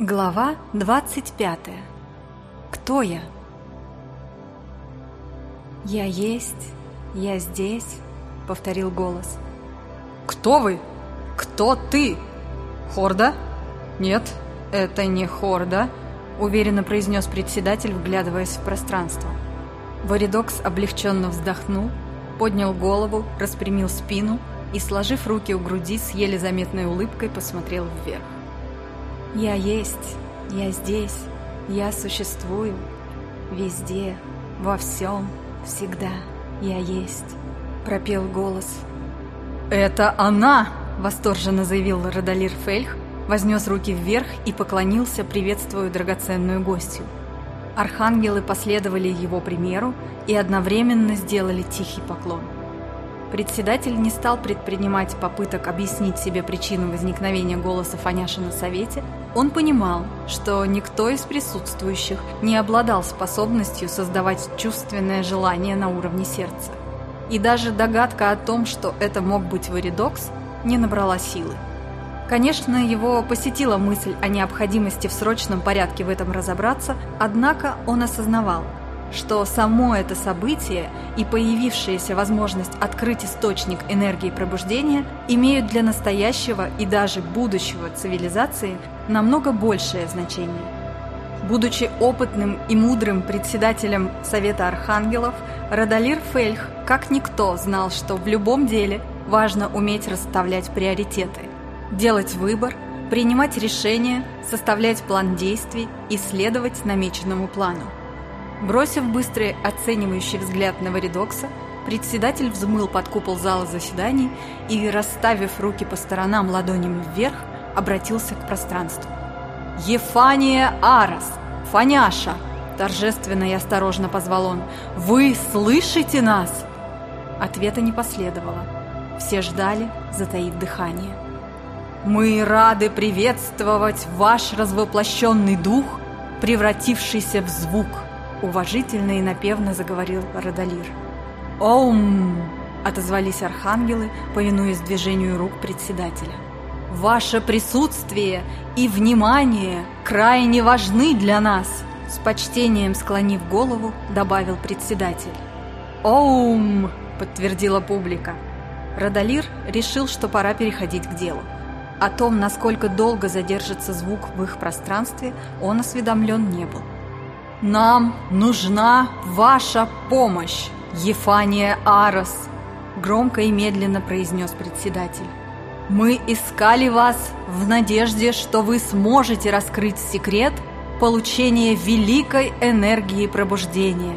Глава 25. Кто я? «Я есть, я здесь», — повторил голос. «Кто вы? Кто ты? Хорда? Нет, это не Хорда», — уверенно произнес председатель, вглядываясь в пространство. Варидокс облегченно вздохнул, поднял голову, распрямил спину и, сложив руки у груди, с еле заметной улыбкой посмотрел вверх. Я есть, я здесь, я существую. Везде, во всем, всегда я есть. Пропел голос. «Это она!» – восторженно заявил Родолир Фельх, вознес руки вверх и поклонился, приветствуя драгоценную гостью. Архангелы последовали его примеру и одновременно сделали тихий поклон – Председатель не стал предпринимать попыток объяснить себе причину возникновения голоса Фаняша на совете. Он понимал, что никто из присутствующих не обладал способностью создавать чувственное желание на уровне сердца. И даже догадка о том, что это мог быть Варидокс, не набрала силы. Конечно, его посетила мысль о необходимости в срочном порядке в этом разобраться, однако он осознавал – что само это событие и появившаяся возможность открыть источник энергии пробуждения имеют для настоящего и даже будущего цивилизации намного большее значение. Будучи опытным и мудрым председателем Совета Архангелов, Радалир Фельх, как никто, знал, что в любом деле важно уметь расставлять приоритеты, делать выбор, принимать решения, составлять план действий и следовать намеченному плану. Бросив быстрый оценивающий взгляд на Варидокса, председатель взмыл под купол зала заседаний и, расставив руки по сторонам ладонями вверх, обратился к пространству. «Ефания Арас! Фаняша!» Торжественно и осторожно позвал он. «Вы слышите нас?» Ответа не последовало. Все ждали, затаив дыхание. «Мы рады приветствовать ваш развоплощенный дух, превратившийся в звук!» Уважительно и напевно заговорил Родолир. «Оум!» – отозвались архангелы, повинуясь движению рук председателя. «Ваше присутствие и внимание крайне важны для нас!» С почтением склонив голову, добавил председатель. «Оум!» – подтвердила публика. Родолир решил, что пора переходить к делу. О том, насколько долго задержится звук в их пространстве, он осведомлен не был. «Нам нужна ваша помощь, Ефания Арос», — громко и медленно произнес председатель. «Мы искали вас в надежде, что вы сможете раскрыть секрет получения великой энергии пробуждения.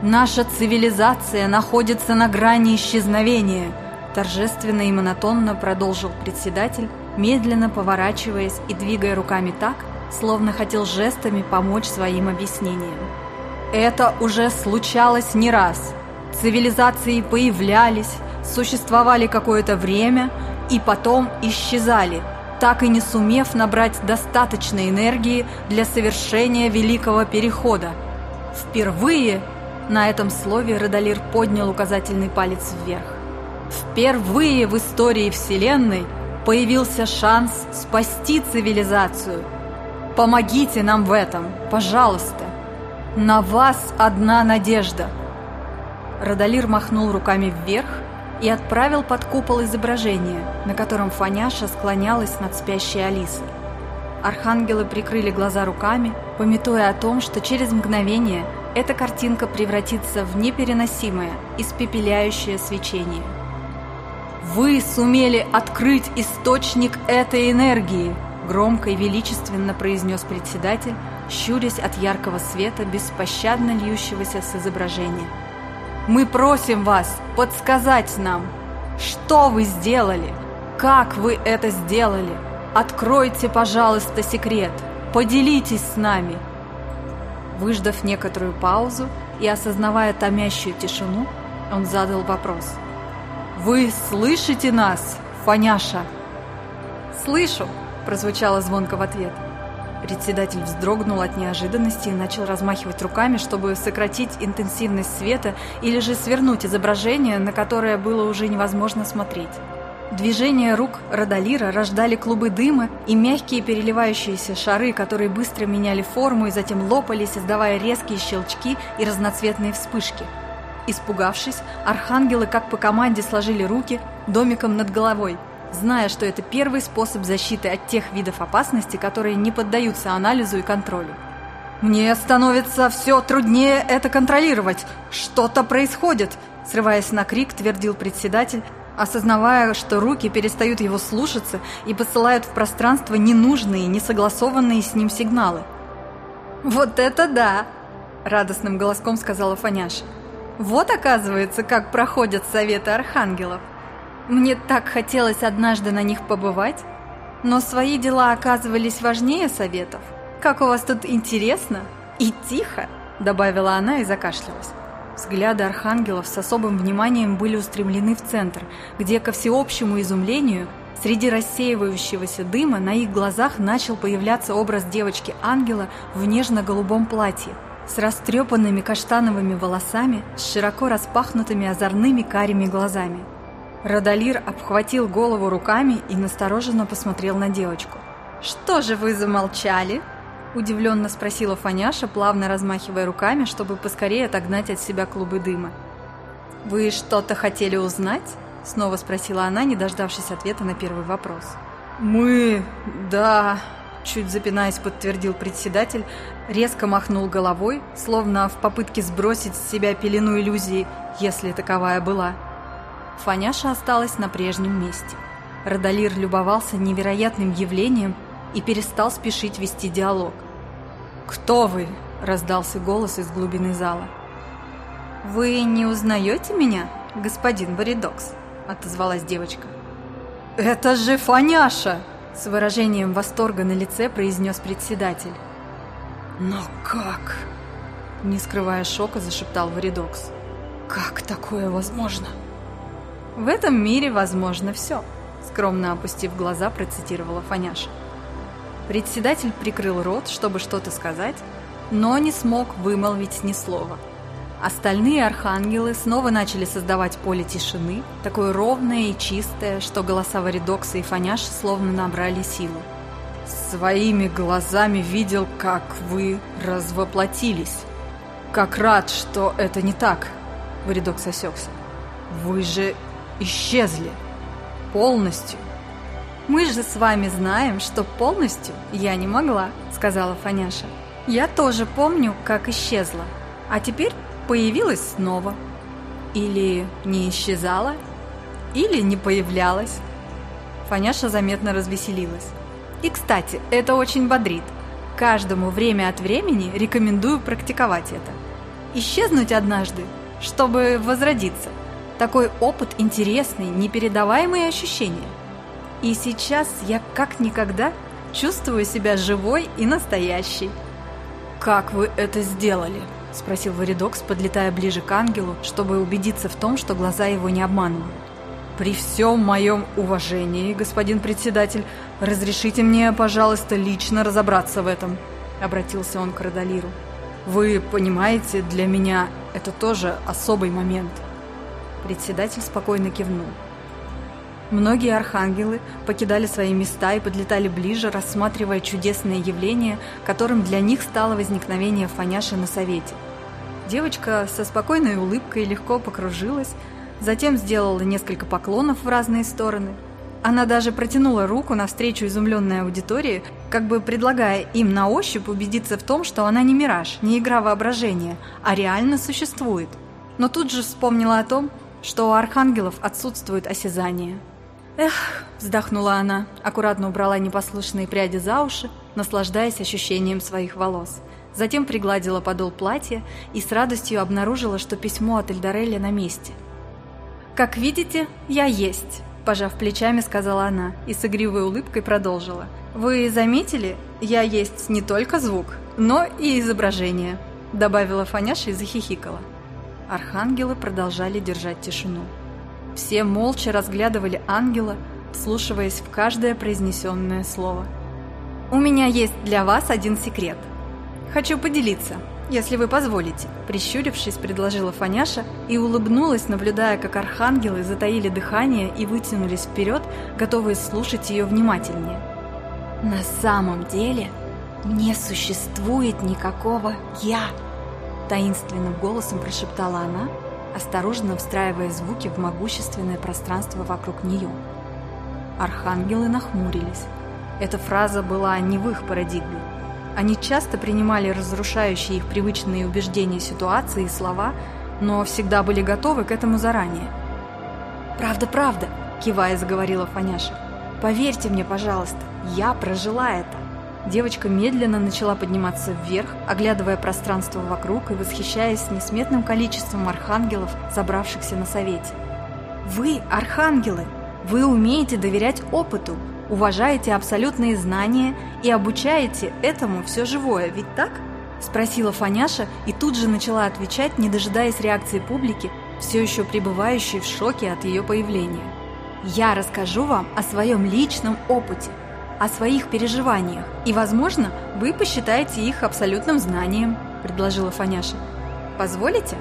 Наша цивилизация находится на грани исчезновения», — торжественно и монотонно продолжил председатель, медленно поворачиваясь и двигая руками так, словно хотел жестами помочь своим объяснениям. Это уже случалось не раз. Цивилизации появлялись, существовали какое-то время и потом исчезали, так и не сумев набрать достаточной энергии для совершения Великого Перехода. Впервые, на этом слове Родолир поднял указательный палец вверх, впервые в истории Вселенной появился шанс спасти цивилизацию – Помогите нам в этом, пожалуйста. На вас одна надежда. Радалир махнул руками вверх и отправил под купол изображение, на котором Фаняша склонялась над спящей Алисой. Архангелы прикрыли глаза руками, пометуя о том, что через мгновение эта картинка превратится в непереносимое, испепеляющее свечение. «Вы сумели открыть источник этой энергии!» Громко и величественно произнес председатель, щурясь от яркого света, беспощадно льющегося с изображения. «Мы просим вас подсказать нам, что вы сделали, как вы это сделали. Откройте, пожалуйста, секрет, поделитесь с нами». Выждав некоторую паузу и осознавая томящую тишину, он задал вопрос. «Вы слышите нас, Фаняша?» «Слышу», прозвучало звонко в ответ. Председатель вздрогнул от неожиданности и начал размахивать руками, чтобы сократить интенсивность света или же свернуть изображение, на которое было уже невозможно смотреть. Движения рук Родолира рождали клубы дыма и мягкие переливающиеся шары, которые быстро меняли форму и затем лопались, издавая резкие щелчки и разноцветные вспышки. Испугавшись, архангелы как по команде сложили руки домиком над головой, зная, что это первый способ защиты от тех видов опасности, которые не поддаются анализу и контролю. «Мне становится все труднее это контролировать! Что-то происходит!» Срываясь на крик, твердил председатель, осознавая, что руки перестают его слушаться и посылают в пространство ненужные, несогласованные с ним сигналы. «Вот это да!» – радостным голоском сказала Фаняша. «Вот, оказывается, как проходят советы архангелов. Мне так хотелось однажды на них побывать, но свои дела оказывались важнее советов. Как у вас тут интересно и тихо!» – добавила она и закашлялась. Взгляды архангелов с особым вниманием были устремлены в центр, где, ко всеобщему изумлению, среди рассеивающегося дыма на их глазах начал появляться образ девочки-ангела в нежно-голубом платье, с растрепанными каштановыми волосами, с широко распахнутыми озорными карими глазами. Радалир обхватил голову руками и настороженно посмотрел на девочку. «Что же вы замолчали?» Удивленно спросила Фаняша, плавно размахивая руками, чтобы поскорее отогнать от себя клубы дыма. «Вы что-то хотели узнать?» Снова спросила она, не дождавшись ответа на первый вопрос. «Мы... да...» Чуть запинаясь, подтвердил председатель, резко махнул головой, словно в попытке сбросить с себя пелену иллюзии, если таковая была. Фаняша осталась на прежнем месте. Родолир любовался невероятным явлением, и перестал спешить вести диалог. «Кто вы?» – раздался голос из глубины зала. «Вы не узнаете меня, господин Боридокс?» – отозвалась девочка. «Это же Фаняша!» – с выражением восторга на лице произнес председатель. «Но как?» – не скрывая шока, зашептал Варидокс. «Как такое возможно?» «В этом мире возможно все», – скромно опустив глаза, процитировала Фаняша. Председатель прикрыл рот, чтобы что-то сказать, но не смог вымолвить ни слова. Остальные архангелы снова начали создавать поле тишины, такое ровное и чистое, что голоса Варидокса и Фаняши словно набрали силу. «Своими глазами видел, как вы развоплотились. Как рад, что это не так!» Варидокс осекся. «Вы же исчезли! Полностью!» «Мы же с вами знаем, что полностью я не могла», — сказала Фаняша. «Я тоже помню, как исчезла, а теперь появилась снова. Или не исчезала, или не появлялась». Фаняша заметно развеселилась. «И, кстати, это очень бодрит. Каждому время от времени рекомендую практиковать это. Исчезнуть однажды, чтобы возродиться. Такой опыт интересный, непередаваемые ощущения. И сейчас я как никогда чувствую себя живой и настоящей. «Как вы это сделали?» – спросил Варидокс, подлетая ближе к ангелу, чтобы убедиться в том, что глаза его не обманывают. «При всем моем уважении, господин председатель, разрешите мне, пожалуйста, лично разобраться в этом», – обратился он к Родолиру. «Вы понимаете, для меня это тоже особый момент». Председатель спокойно кивнул. Многие архангелы покидали свои места и подлетали ближе, рассматривая чудесное явление, которым для них стало возникновение Фаняши на совете. Девочка со спокойной улыбкой легко покружилась, затем сделала несколько поклонов в разные стороны. Она даже протянула руку навстречу изумленной аудитории, как бы предлагая им на ощупь убедиться в том, что она не мираж, не игра воображения, а реально существует. Но тут же вспомнила о том, что у архангелов отсутствует осязание. «Эх», — вздохнула она, аккуратно убрала непослушные пряди за уши, наслаждаясь ощущением своих волос. Затем пригладила подол платья и с радостью обнаружила, что письмо от Эльдорелли на месте. «Как видите, я есть», – пожав плечами, сказала она и с игривой улыбкой продолжила. «Вы заметили, я есть не только звук, но и изображение», – добавила Фаняша и захихикала. Архангелы продолжали держать тишину. Все молча разглядывали ангела, вслушиваясь в каждое произнесенное слово. «У меня есть для вас один секрет. Хочу поделиться. если вы позволите», – прищурившись, предложила Фаняша и улыбнулась, наблюдая, как архангелы затаили дыхание и вытянулись вперед, готовые слушать ее внимательнее. «На самом деле не существует никакого «я», – таинственным голосом прошептала она, осторожно встраивая звуки в могущественное пространство вокруг нее. Архангелы нахмурились. Эта фраза была не в их парадигме. Они часто принимали разрушающие их привычные убеждения ситуации и слова, но всегда были готовы к этому заранее. «Правда, правда», – кивая заговорила Фаняша. «Поверьте мне, пожалуйста, я прожила это». Девочка медленно начала подниматься вверх, оглядывая пространство вокруг и восхищаясь несметным количеством архангелов, собравшихся на совете. «Вы – архангелы! Вы умеете доверять опыту, уважаете абсолютные знания и обучаете этому все живое, ведь так?» – спросила Фаняша и тут же начала отвечать, не дожидаясь реакции публики, все еще пребывающей в шоке от ее появления. «Я расскажу вам о своем личном опыте, о своих переживаниях, и, возможно, вы посчитаете их абсолютным знанием», – предложила Фаняша. «Позволите?»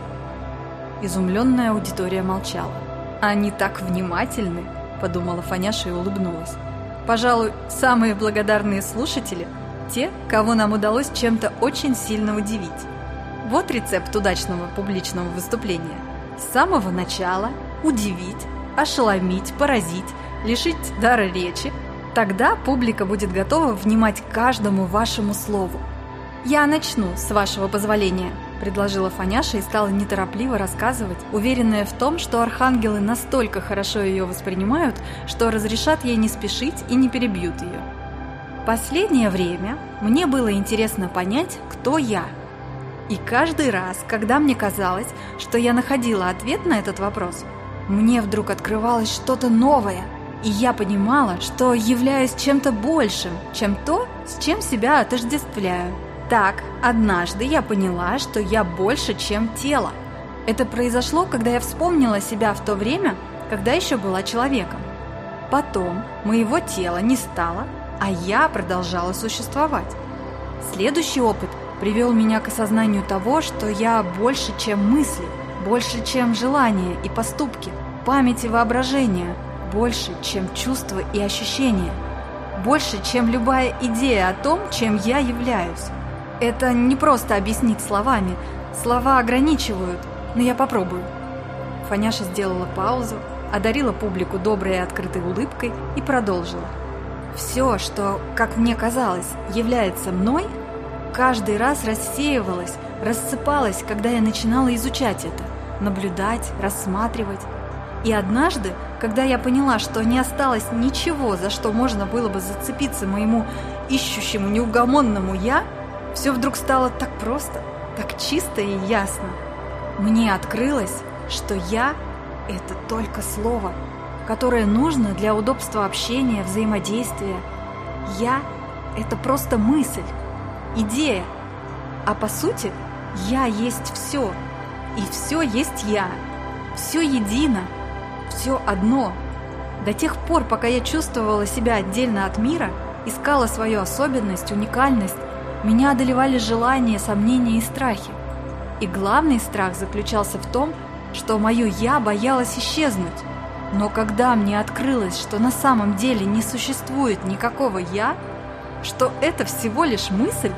Изумленная аудитория молчала. «Они так внимательны!» – подумала Фаняша и улыбнулась. «Пожалуй, самые благодарные слушатели – те, кого нам удалось чем-то очень сильно удивить. Вот рецепт удачного публичного выступления. С самого начала удивить, ошеломить, поразить, лишить дара речи – Тогда публика будет готова внимать каждому вашему слову. «Я начну, с вашего позволения», – предложила Фаняша и стала неторопливо рассказывать, уверенная в том, что архангелы настолько хорошо ее воспринимают, что разрешат ей не спешить и не перебьют ее. Последнее время мне было интересно понять, кто я. И каждый раз, когда мне казалось, что я находила ответ на этот вопрос, мне вдруг открывалось что-то новое – и я понимала, что являюсь чем-то большим, чем то, с чем себя отождествляю. Так, однажды я поняла, что я больше, чем тело. Это произошло, когда я вспомнила себя в то время, когда еще была человеком. Потом моего тела не стало, а я продолжала существовать. Следующий опыт привел меня к осознанию того, что я больше, чем мысли, больше, чем желания и поступки, память и воображение – больше, чем чувства и ощущения, больше, чем любая идея о том, чем я являюсь. Это не просто объяснить словами, слова ограничивают, но я попробую. Фаняша сделала паузу, одарила публику доброй и открытой улыбкой и продолжила. Все, что, как мне казалось, является мной, каждый раз рассеивалось, рассыпалось, когда я начинала изучать это, наблюдать, рассматривать. И однажды, когда я поняла, что не осталось ничего, за что можно было бы зацепиться моему ищущему неугомонному «я», все вдруг стало так просто, так чисто и ясно. Мне открылось, что «я» — это только слово, которое нужно для удобства общения, взаимодействия. «Я» — это просто мысль, идея. А по сути, «я» есть все, и все есть «я». Все едино — все одно. До тех пор, пока я чувствовала себя отдельно от мира, искала свою особенность, уникальность, меня одолевали желания, сомнения и страхи. И главный страх заключался в том, что мое «я» боялось исчезнуть. Но когда мне открылось, что на самом деле не существует никакого «я», что это всего лишь мысль,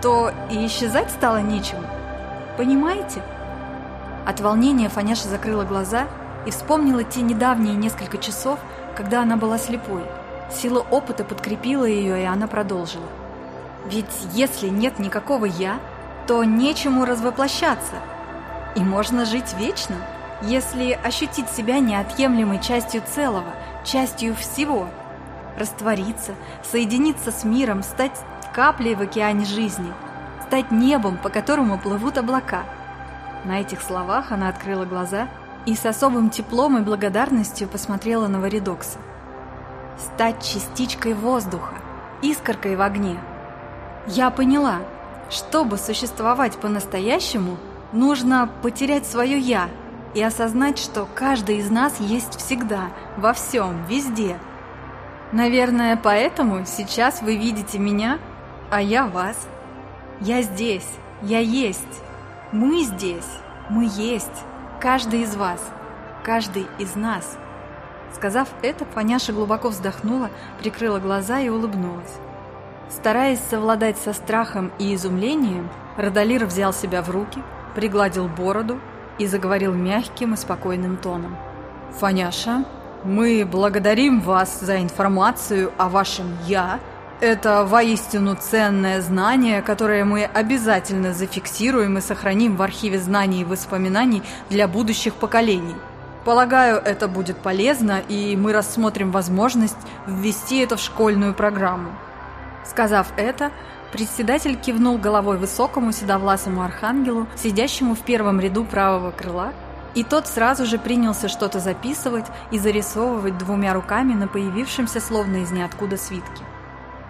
то и исчезать стало нечем. Понимаете? От волнения Фаняша закрыла глаза и вспомнила те недавние несколько часов, когда она была слепой. Сила опыта подкрепила ее, и она продолжила. Ведь если нет никакого «я», то нечему развоплощаться. И можно жить вечно, если ощутить себя неотъемлемой частью целого, частью всего. Раствориться, соединиться с миром, стать каплей в океане жизни, стать небом, по которому плывут облака. На этих словах она открыла глаза и с особым теплом и благодарностью посмотрела на Варидокса. Стать частичкой воздуха, искоркой в огне. Я поняла, чтобы существовать по-настоящему, нужно потерять свое «я» и осознать, что каждый из нас есть всегда, во всем, везде. Наверное, поэтому сейчас вы видите меня, а я вас. Я здесь, Я есть. Мы здесь. Мы есть. Каждый из вас. Каждый из нас. Сказав это, Фаняша глубоко вздохнула, прикрыла глаза и улыбнулась. Стараясь совладать со страхом и изумлением, Родолир взял себя в руки, пригладил бороду и заговорил мягким и спокойным тоном. «Фаняша, мы благодарим вас за информацию о вашем «я», это воистину ценное знание, которое мы обязательно зафиксируем и сохраним в архиве знаний и воспоминаний для будущих поколений. Полагаю, это будет полезно, и мы рассмотрим возможность ввести это в школьную программу. Сказав это, председатель кивнул головой высокому седовласому архангелу, сидящему в первом ряду правого крыла, и тот сразу же принялся что-то записывать и зарисовывать двумя руками на появившемся словно из ниоткуда свитке.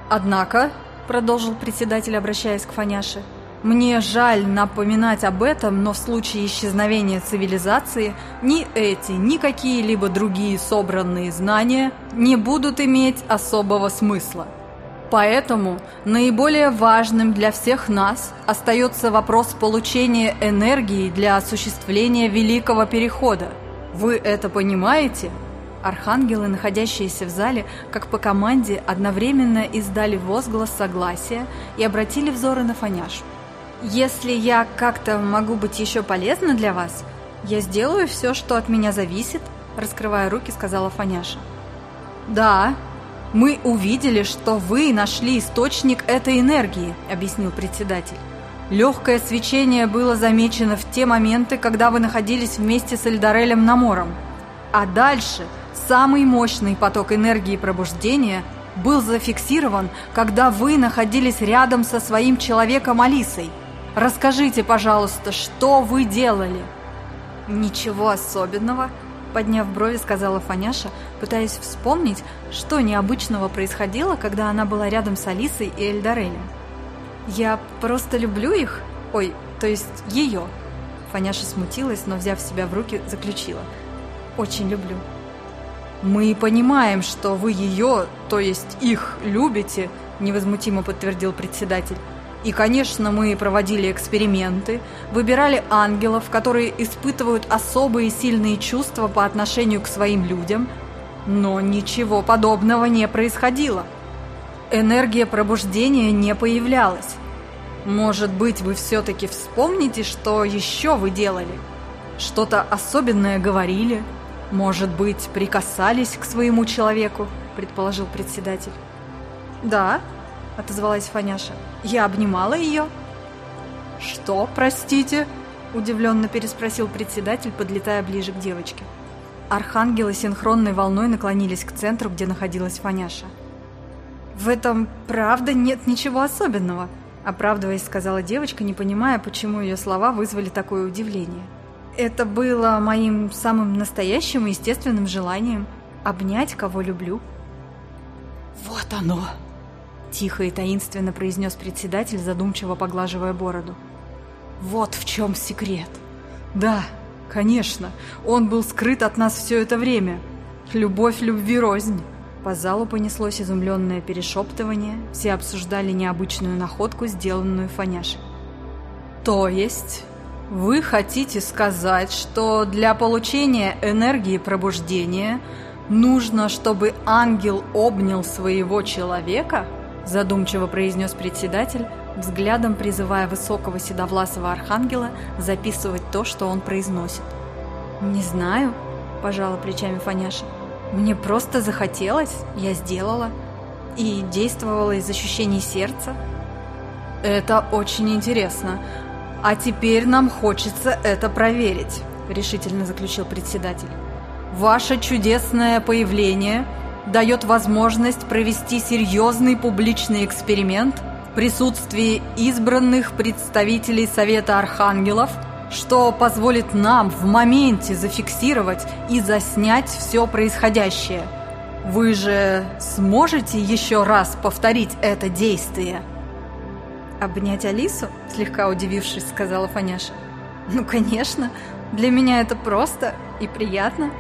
«Однако», — продолжил председатель, обращаясь к Фаняше, «мне жаль напоминать об этом, но в случае исчезновения цивилизации ни эти, ни какие-либо другие собранные знания не будут иметь особого смысла. Поэтому наиболее важным для всех нас остается вопрос получения энергии для осуществления Великого Перехода. Вы это понимаете?» Архангелы, находящиеся в зале, как по команде, одновременно издали возглас согласия и обратили взоры на Фаняшу. «Если я как-то могу быть еще полезна для вас, я сделаю все, что от меня зависит», раскрывая руки, сказала Фаняша. «Да, мы увидели, что вы нашли источник этой энергии», объяснил председатель. Легкое свечение было замечено в те моменты, когда вы находились вместе с Эльдарелем Намором. А дальше Самый мощный поток энергии пробуждения был зафиксирован, когда вы находились рядом со своим человеком Алисой. Расскажите, пожалуйста, что вы делали? Ничего особенного, подняв брови, сказала Фаняша, пытаясь вспомнить, что необычного происходило, когда она была рядом с Алисой и Эльдарелем. Я просто люблю их. Ой, то есть ее. Фаняша смутилась, но, взяв себя в руки, заключила. Очень люблю. «Мы понимаем, что вы ее, то есть их, любите», – невозмутимо подтвердил председатель. «И, конечно, мы проводили эксперименты, выбирали ангелов, которые испытывают особые сильные чувства по отношению к своим людям, но ничего подобного не происходило. Энергия пробуждения не появлялась. Может быть, вы все-таки вспомните, что еще вы делали? Что-то особенное говорили?» «Может быть, прикасались к своему человеку?» – предположил председатель. «Да», – отозвалась Фаняша. «Я обнимала ее». «Что, простите?» – удивленно переспросил председатель, подлетая ближе к девочке. Архангелы синхронной волной наклонились к центру, где находилась Фаняша. «В этом правда нет ничего особенного», – оправдываясь, сказала девочка, не понимая, почему ее слова вызвали такое удивление. Это было моим самым настоящим и естественным желанием обнять, кого люблю. «Вот оно!» – тихо и таинственно произнес председатель, задумчиво поглаживая бороду. «Вот в чем секрет!» «Да, конечно, он был скрыт от нас все это время. Любовь любви рознь!» По залу понеслось изумленное перешептывание, все обсуждали необычную находку, сделанную Фаняшей. «То есть вы хотите сказать, что для получения энергии пробуждения нужно, чтобы ангел обнял своего человека? Задумчиво произнес председатель, взглядом призывая высокого седовласого архангела записывать то, что он произносит. «Не знаю», – пожала плечами Фаняша. «Мне просто захотелось, я сделала. И действовала из ощущений сердца». «Это очень интересно. «А теперь нам хочется это проверить», – решительно заключил председатель. «Ваше чудесное появление дает возможность провести серьезный публичный эксперимент в присутствии избранных представителей Совета Архангелов, что позволит нам в моменте зафиксировать и заснять все происходящее. Вы же сможете еще раз повторить это действие?» «Обнять Алису?» – слегка удивившись, сказала Фаняша. «Ну, конечно. Для меня это просто и приятно».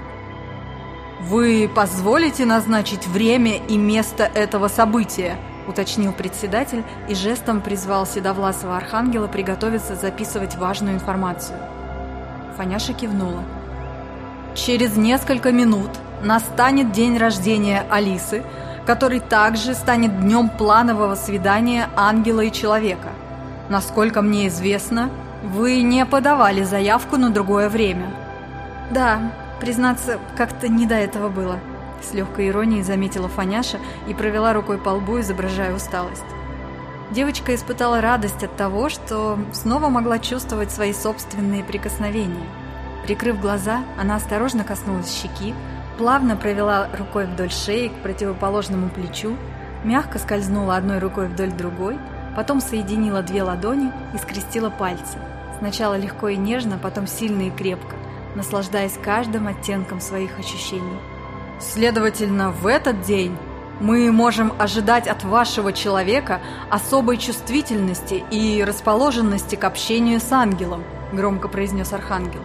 «Вы позволите назначить время и место этого события?» уточнил председатель и жестом призвал седовласого архангела приготовиться записывать важную информацию. Фаняша кивнула. Через несколько минут настанет день рождения Алисы, который также станет днем планового свидания ангела и человека. Насколько мне известно, вы не подавали заявку на другое время. Да, признаться, как-то не до этого было. С легкой иронией заметила Фаняша и провела рукой по лбу, изображая усталость. Девочка испытала радость от того, что снова могла чувствовать свои собственные прикосновения. Прикрыв глаза, она осторожно коснулась щеки, плавно провела рукой вдоль шеи к противоположному плечу, мягко скользнула одной рукой вдоль другой, потом соединила две ладони и скрестила пальцы. Сначала легко и нежно, потом сильно и крепко, наслаждаясь каждым оттенком своих ощущений. Следовательно, в этот день мы можем ожидать от вашего человека особой чувствительности и расположенности к общению с ангелом, громко произнес архангел.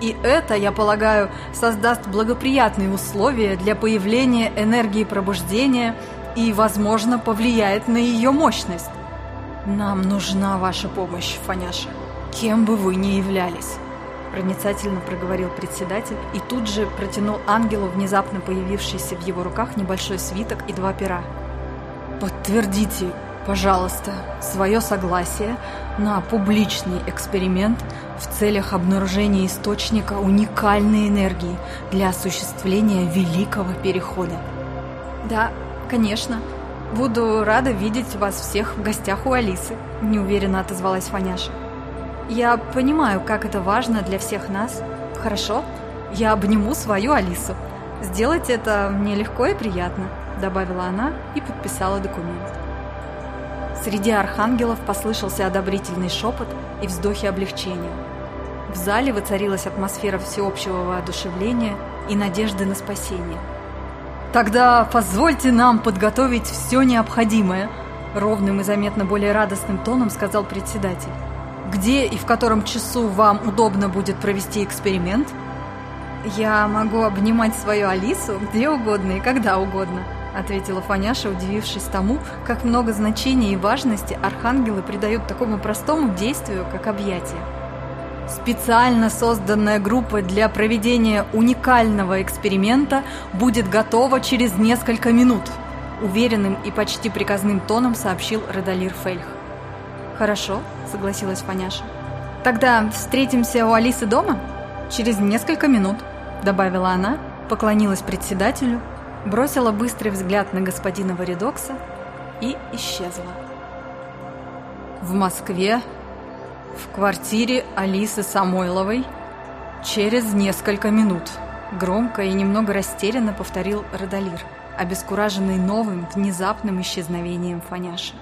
И это, я полагаю, создаст благоприятные условия для появления энергии пробуждения и, возможно, повлияет на ее мощность. Нам нужна ваша помощь, Фаняша, кем бы вы ни являлись. Проницательно проговорил председатель и тут же протянул ангелу внезапно появившийся в его руках небольшой свиток и два пера. «Подтвердите, пожалуйста, свое согласие на публичный эксперимент в целях обнаружения источника уникальной энергии для осуществления великого перехода». «Да, конечно. Буду рада видеть вас всех в гостях у Алисы», – неуверенно отозвалась Фаняша. Я понимаю, как это важно для всех нас. Хорошо, я обниму свою Алису. Сделать это мне легко и приятно, добавила она и подписала документ. Среди архангелов послышался одобрительный шепот и вздохи облегчения. В зале воцарилась атмосфера всеобщего воодушевления и надежды на спасение. «Тогда позвольте нам подготовить все необходимое», ровным и заметно более радостным тоном сказал председатель. Где и в котором часу вам удобно будет провести эксперимент? Я могу обнимать свою Алису где угодно и когда угодно, ответила Фаняша, удивившись тому, как много значения и важности архангелы придают такому простому действию, как объятие. Специально созданная группа для проведения уникального эксперимента будет готова через несколько минут, уверенным и почти приказным тоном сообщил Радалир Фельх. «Хорошо», — согласилась Фаняша. «Тогда встретимся у Алисы дома?» «Через несколько минут», — добавила она, поклонилась председателю, бросила быстрый взгляд на господина Варидокса и исчезла. В Москве, в квартире Алисы Самойловой, через несколько минут, громко и немного растерянно повторил Родолир, обескураженный новым, внезапным исчезновением Фаняши.